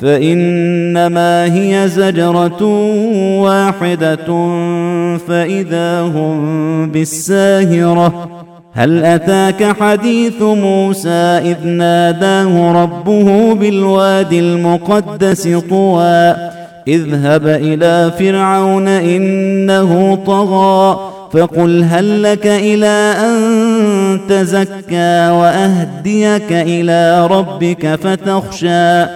فإنما هي زجرة واحدة فإذا هم بالساهرة. هل أتاك حديث موسى إذ ناداه ربه بالواد المقدس طوى؟ اذهب إلى فرعون إنه طغى فقل هل لك إلى أن تزكى وأهديك إلى ربك فتخشى؟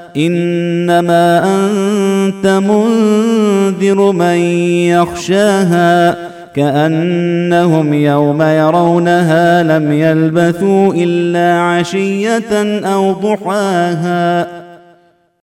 إنما أنت منذر من يخشاها كأنهم يوم يرونها لم يلبثوا إلا عشية أو ضحاها